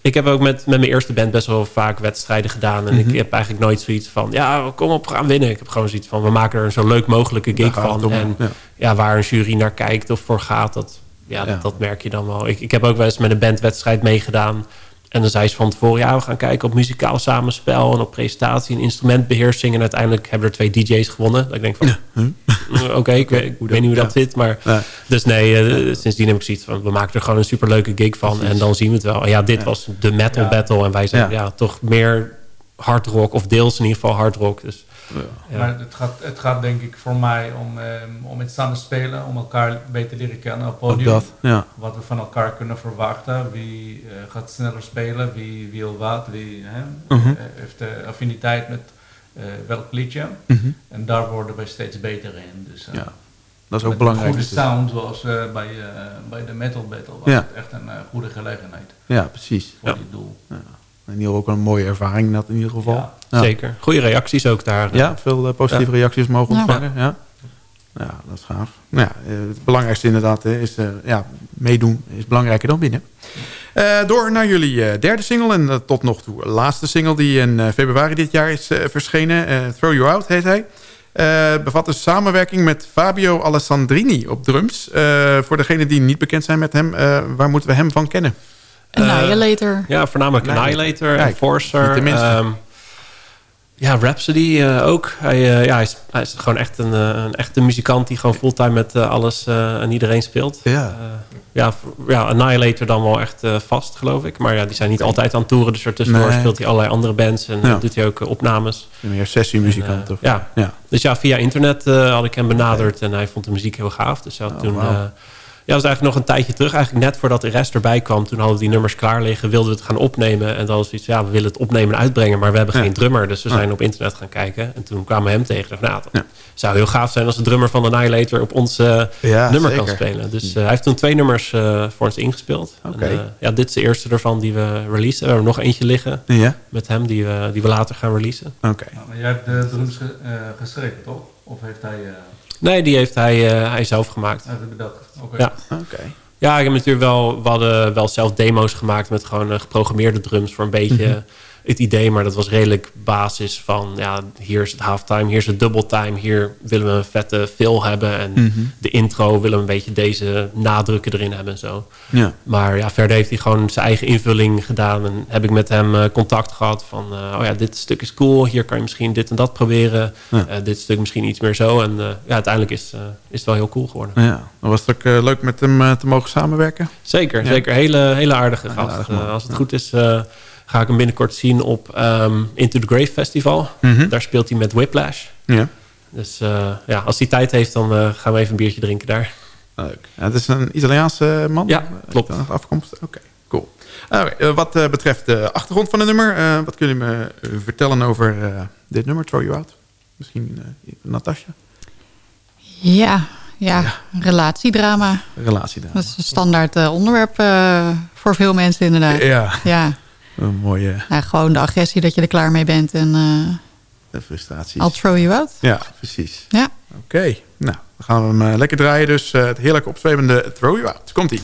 ik heb ook met, met mijn eerste band best wel vaak wedstrijden gedaan. En Mhm. ik heb eigenlijk nooit zoiets van, ja, kom op, we gaan winnen. Ik heb gewoon zoiets van, we maken er een zo leuk mogelijke gig van. om, En ja. ja, waar een jury naar kijkt of voor gaat, dat, ja, Ja. Dat, dat merk je dan wel. Ik, ik heb ook wel eens met een bandwedstrijd meegedaan. En dan zei ze van tevoren, ja, we gaan kijken op muzikaal samenspel en op presentatie en instrumentbeheersing. En uiteindelijk hebben er twee DJ's gewonnen. Dat ik denk van, eh, oké, ik, weet- ik weet niet hoe dat ja. zit. Maar. Dus nee, eh, sindsdien heb ik zoiets van, we maken er gewoon een superleuke gig van. En dan zien we het wel. En ja, dit Ja. was de metal Ja. battle. En wij zijn Ja. ja. toch meer hard rock, of deels in ieder geval hard rock. Dus, ja. Maar het gaat, het gaat denk ik voor mij om, ehm, om het samen spelen, om elkaar beter leren kennen op podium. dat, ja. Wat we van elkaar kunnen verwachten. Wie eh, gaat sneller spelen, wie wil wat, wie hè, Mhm. eh, heeft de affiniteit met eh, welk liedje. Mhm. En daar worden wij steeds beter in. Dus, Ja, Dat is ook belangrijk. Een goede sound, zoals bij, bij de Metal Battle, was Ja. het echt een goede gelegenheid Ja, precies. voor Ja. dit doel. En hier ook een mooie ervaring dat in ieder geval. Ja. Ja. Zeker. Goede reacties ook daar. eh. Ja, veel eh, positieve reacties mogen ontvangen. Ja. Ja, dat is gaaf. Nou ja, eh, het belangrijkste inderdaad hè, is eh, ja, meedoen is belangrijker dan winnen. Eh, door naar jullie eh, derde single en tot nog toe laatste single die in eh, februari dit jaar is eh, verschenen. Eh, Throw You Out heet hij. Eh, bevat een samenwerking met Fabio Alessandrini op drums. Eh, voor degenen die niet bekend zijn met hem, eh, waar moeten we hem van kennen? Annihilator. Ja, voornamelijk Annihilator. Kijk, Enforcer. ehm, ja, Rhapsody eh, ook. Hij, eh, ja, hij, is, hij is gewoon echt een, eh, een echte muzikant die gewoon fulltime met eh, alles eh, en iedereen speelt. Ja. Eh, ja, ja, Annihilator dan wel echt eh, vast, geloof ik. Maar ja, die zijn niet altijd aan het toeren. Dus ertussendoor Nee. speelt hij allerlei andere bands. En Ja. eh, doet hij ook eh, opnames. Meer sessiemuzikant? En, eh, of, ja. ja. Dus ja, via internet eh, had ik hem benaderd. En hij vond de muziek heel gaaf. Dus hij had Oh, toen. Ja, dat was eigenlijk nog een tijdje terug. Eigenlijk net voordat de rest erbij kwam. Toen hadden we die nummers klaar liggen. Wilden we het gaan opnemen. En dan was zoiets ja, we willen het opnemen en uitbrengen. Maar we hebben Ja. geen drummer. Dus we zijn op internet gaan kijken. En toen kwamen we hem tegen. Dacht, nou, het zou heel gaaf zijn als de drummer van Annihilator op ons eh, Ja, nummer zeker. kan spelen. Dus eh, hij heeft toen twee nummers eh, voor ons ingespeeld. En, ja, dit is de eerste ervan die we releasen. We hebben er nog eentje liggen. Ja. Met hem die we, die we later gaan releasen. Oké. Nou, maar jij hebt de drums ge- eh, geschreven, toch? Of heeft hij... Nee, die heeft hij, eh, hij zelf gemaakt. hij heeft bedacht? Oké. Ja. Oké. Ja, ik heb natuurlijk wel, we hadden wel zelf demo's gemaakt met gewoon eh, geprogrammeerde drums voor een beetje Mhm. Het idee. Maar dat was redelijk basis van, ja, hier is het halftime, hier is het double time. Hier willen we een vette fill hebben. En Mhm. de intro willen we een beetje deze nadrukken erin hebben en zo. Ja. Maar ja, verder heeft hij gewoon zijn eigen invulling gedaan. En heb ik met hem eh, contact gehad van... eh, oh ja, dit stuk is cool. Hier kan je misschien dit en dat proberen. Ja. Eh, dit stuk misschien iets meer zo. En ja, uiteindelijk is, is het wel heel cool geworden. Ja. Dan was het ook leuk met hem te mogen samenwerken. Zeker, Ja. zeker. Hele, hele aardige gast. als het goed is, ga ik hem binnenkort zien op ehm, Into the Grave Festival. Mhm. Daar speelt hij met Whiplash. Ja. Dus eh, ja, als hij tijd heeft, dan eh, gaan we even een biertje drinken daar. Leuk. Ja, het is een Italiaanse man? Ja, klopt. Afkomst? Oké, cool. Oké, eh, wat eh, betreft de achtergrond van het nummer... eh, wat kunnen jullie me vertellen over eh, dit nummer, Throw You Out? Misschien uh, Natasja? Ja, ja, relatiedrama. Relatiedrama. Dat is een standaard eh, onderwerp eh, voor veel mensen inderdaad. Ja. ja. Een mooie Nou, gewoon de agressie dat je er klaar mee bent en eh de frustratie. I'll throw you out. Ja, precies. Ja. Oké, nou, dan gaan we hem eh, lekker draaien. Dus eh, het heerlijk opzwevende Throw You Out. Komt-ie.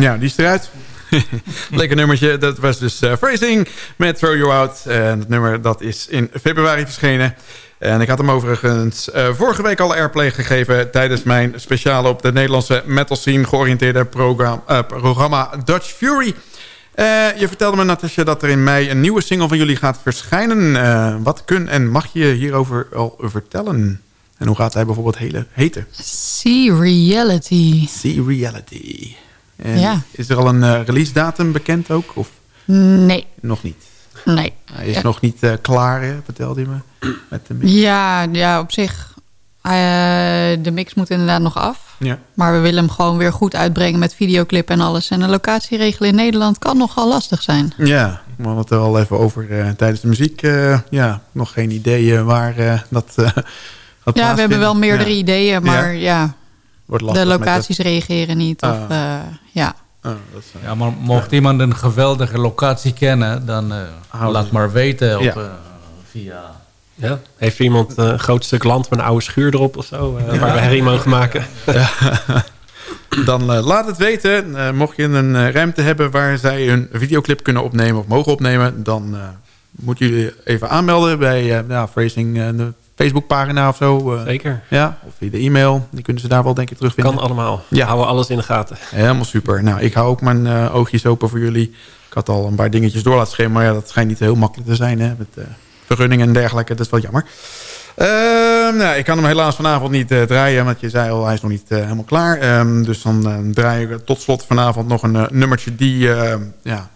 Ja, die is eruit. Lekker nummertje. Dat was dus uh, Phrasing met Throw You Out. En het nummer dat is in februari verschenen. En ik had hem overigens uh, vorige week al airplay gegeven... tijdens mijn speciale op de Nederlandse metal scene georiënteerde program, uh, programma Dutch Fury. je vertelde me, Natasja, dat er in mei een nieuwe single van jullie gaat verschijnen. wat kun en mag je hierover al vertellen? En hoe gaat hij bijvoorbeeld hele, heten? Sea Reality. Sea Reality. En Ja. Is er al een eh, release datum bekend ook? Of Nee, nog niet? nee. Hij is Ja. nog niet eh, klaar, hè, vertelde je me. Met de mix. Ja, ja, op zich. eh, de mix moet inderdaad nog af. Ja. Maar we willen hem gewoon weer goed uitbrengen met videoclip en alles. En de locatieregel in Nederland kan nogal lastig zijn. Ja, we hadden het er al even over tijdens de muziek. ja, nog geen ideeën waar dat gaat Ja, we hebben wel meerdere Ja. ideeën, maar ja, Wordt de lastig locaties reageren niet. Of, Ah. eh, ja. het- oh, dat is, eh, Ja, maar mocht iemand een geweldige locatie kennen, dan eh, Houden laat maar weten op, Ja. eh, via... Ja. Heeft iemand een groot stuk land met een oude schuur erop of zo? eh, Waar we herrie mogen maken? Dan eh, laat het weten. Eh, mocht je een eh, ruimte hebben waar zij een videoclip kunnen opnemen of mogen opnemen... dan eh moeten jullie even aanmelden bij eh ja, Phrasing, eh, de Facebookpagina of zo. eh. Zeker. Ja, of via de e-mail. Die kunnen ze daar wel denk ik terugvinden. Kan allemaal. Ja. Houden alles in de gaten. Helemaal super. Nou, ik hou ook mijn eh, oogjes open voor jullie. Ik had al een paar dingetjes door laten schrijven, maar ja, dat schijnt niet heel makkelijk te zijn. Hè, met eh, vergunningen en dergelijke. Dat is wel jammer. Ehm, nou, ik kan hem helaas vanavond niet eh, draaien, want je zei al, hij is nog niet helemaal klaar. Ehm, dus dan eh, draai ik tot slot vanavond nog een nummertje die ja,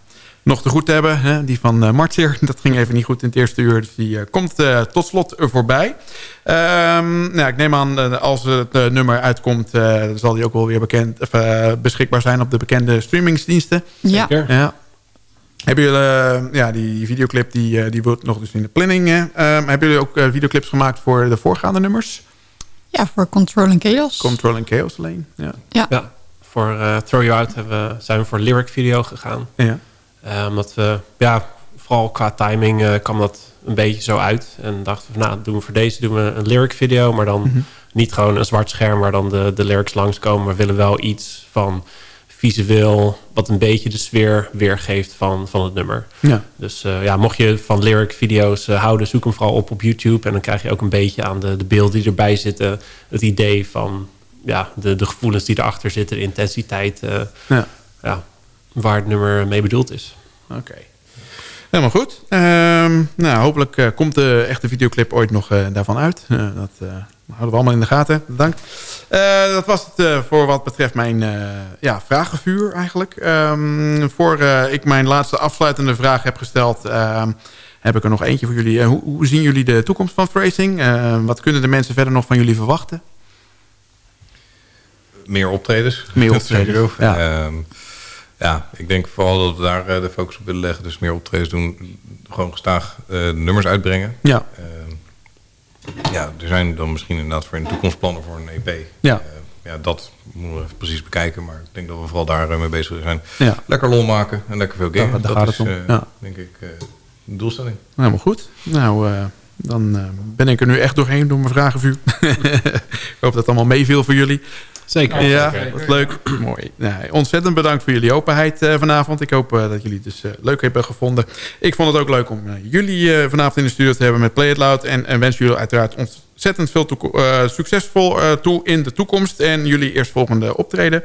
nog te goed hebben. Hè? Die van uh, Martier. Dat ging even niet goed in het eerste uur. Dus die eh, komt eh, tot slot voorbij. Ehm, nou, ik neem aan, eh, als het eh, nummer uitkomt... eh, zal die ook wel weer bekend, of, eh, beschikbaar zijn op de bekende streamingsdiensten. Ja. Zeker. Ja. Hebben jullie, eh, ja, die videoclip die, eh, die wordt nog dus in de planning. eh. Ehm, hebben jullie ook eh, videoclips gemaakt voor de voorgaande nummers? ja, voor Control and Chaos. Control and Chaos alleen. Ja. Ja. Voor eh, Throw You Out hebben we, zijn we voor lyric video gegaan. Ja. Eh, omdat we, ja, vooral qua timing eh, kwam dat een beetje zo uit. En dachten we, nou, doen we voor deze doen we een lyric video. Maar dan Mhm. niet gewoon een zwart scherm waar dan de, de lyrics langskomen. Maar we willen wel iets van visueel, wat een beetje de sfeer weergeeft van, van het nummer. Ja. Dus eh, ja, mocht je van lyric video's houden, zoek hem vooral op op YouTube. En dan krijg je ook een beetje aan de, de beelden die erbij zitten. Het idee van ja, de, de gevoelens die erachter zitten, de intensiteit. Ja. ja, waar het nummer mee bedoeld is. Oké. Helemaal goed. Ehm, nou, hopelijk eh, komt de echte videoclip ooit nog eh, daarvan uit. Eh, dat eh, houden we allemaal in de gaten. Bedankt. Eh, dat was het eh, voor wat betreft mijn eh, ja, vragenvuur eigenlijk. Ehm, voor eh, ik mijn laatste afsluitende vraag heb gesteld... ehm, heb ik er nog eentje voor jullie. Hoe, hoe zien jullie de toekomst van Phrasing? Wat kunnen de mensen verder nog van jullie verwachten? Meer optredens. Meer optredens, ja. Ehm, ja, ik denk vooral dat we daar eh, de focus op willen leggen. Dus meer optredens doen. Gewoon gestaag eh, nummers uitbrengen. Ja. Ehm, ja, er zijn dan misschien inderdaad voor in de toekomst plannen voor een EP. Ja. Eh, ja, dat moeten we even precies bekijken. Maar ik denk dat we vooral daar eh, mee bezig zijn. Ja. Lekker lol maken en lekker veel gamen. daar dat gaat is, het om. eh, Ja. denk ik, eh, de doelstelling. Helemaal goed. Nou, eh, dan eh, ben ik er nu echt doorheen door mijn vragenvuur. ik hoop dat het allemaal meeviel voor jullie. Zeker. Ja, Zeker. wat leuk. Mooi. Nou, ontzettend bedankt voor jullie openheid eh, vanavond. Ik hoop eh, dat jullie het dus eh, leuk hebben gevonden. Ik vond het ook leuk om jullie eh, vanavond in de studio te hebben met Play It Loud. En, en wens jullie uiteraard ontzettend veel eh, succesvol eh, toe in de toekomst. En jullie eerstvolgende optreden.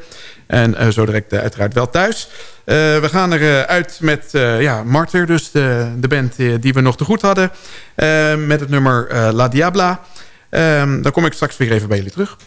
En eh, zo direct uiteraard wel thuis. Eh, we gaan eruit uit met eh, ja, Martyr, dus de, de band eh, die we nog te goed hadden. Met het nummer eh, La Diabla. Ehm, dan kom ik straks weer even bij jullie terug.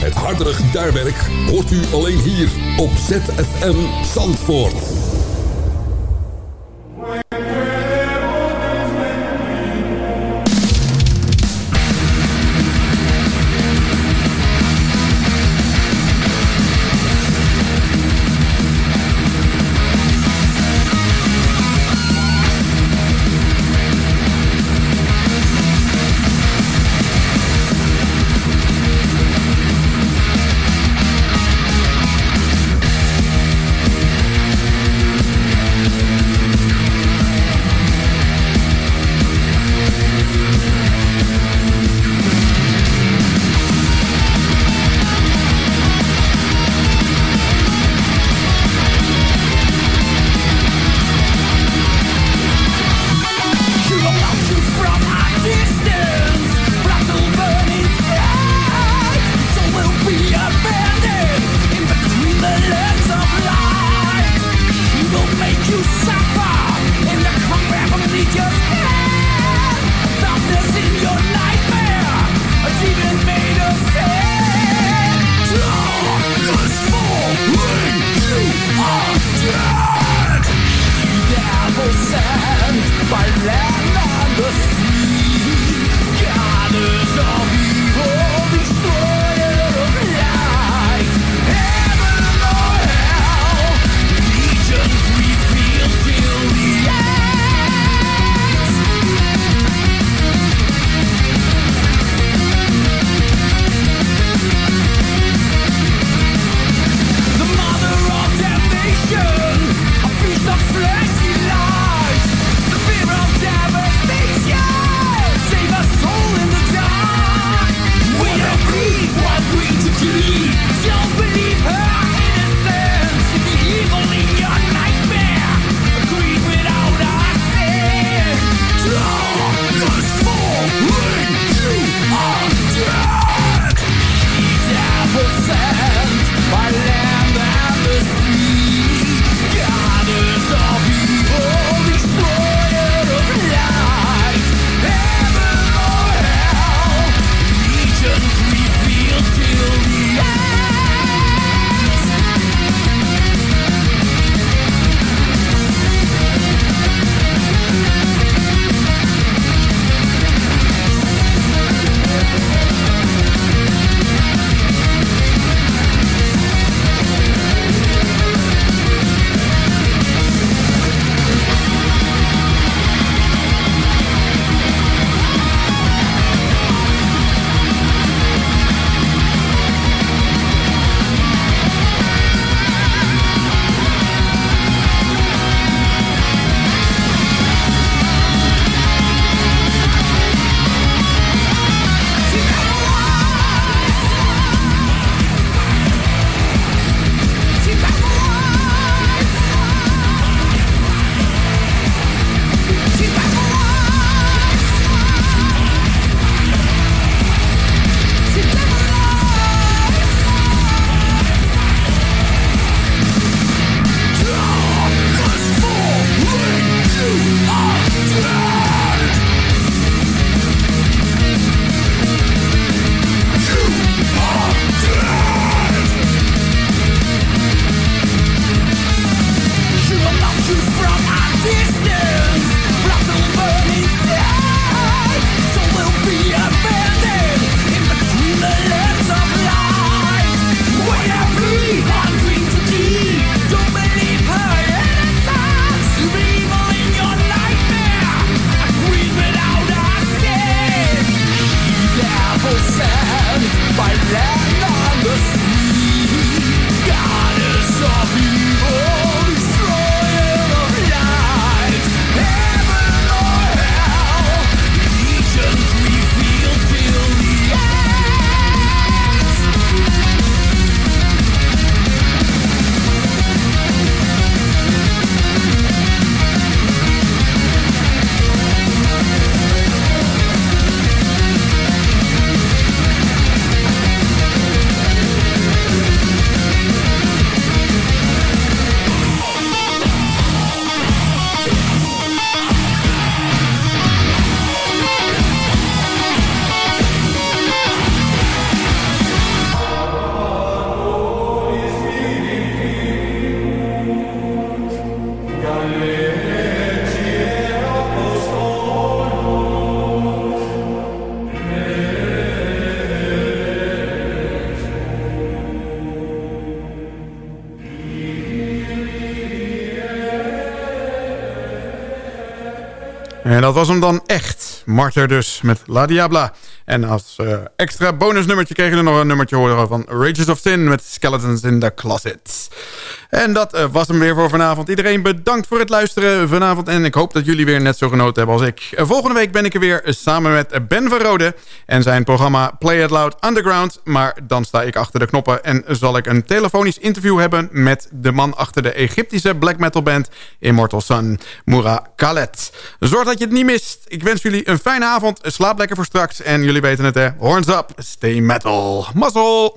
Het hardere gitaarwerk hoort u alleen hier op ZFM Zandvoort. En dat was hem dan echt. Martyr dus met La Diabla. En als uh, extra bonusnummertje kregen we nog een nummertje horen van Rages of Sin met Skeletons in the Closet. En dat uh, was hem weer voor vanavond. Iedereen bedankt voor het luisteren vanavond. En ik hoop dat jullie weer net zo genoten hebben als ik. Uh, volgende week ben ik er weer samen met Ben van Rode. En zijn programma Play It Loud Underground. Maar dan sta ik achter de knoppen. En zal ik een telefonisch interview hebben met de man achter de Egyptische black metal band Immortal Sun, Moura Khaled. Zorg dat je het niet mist. Ik wens jullie een fijne avond. Slaap lekker voor straks. En jullie weten het hè. Horns up, stay metal. Mazzel!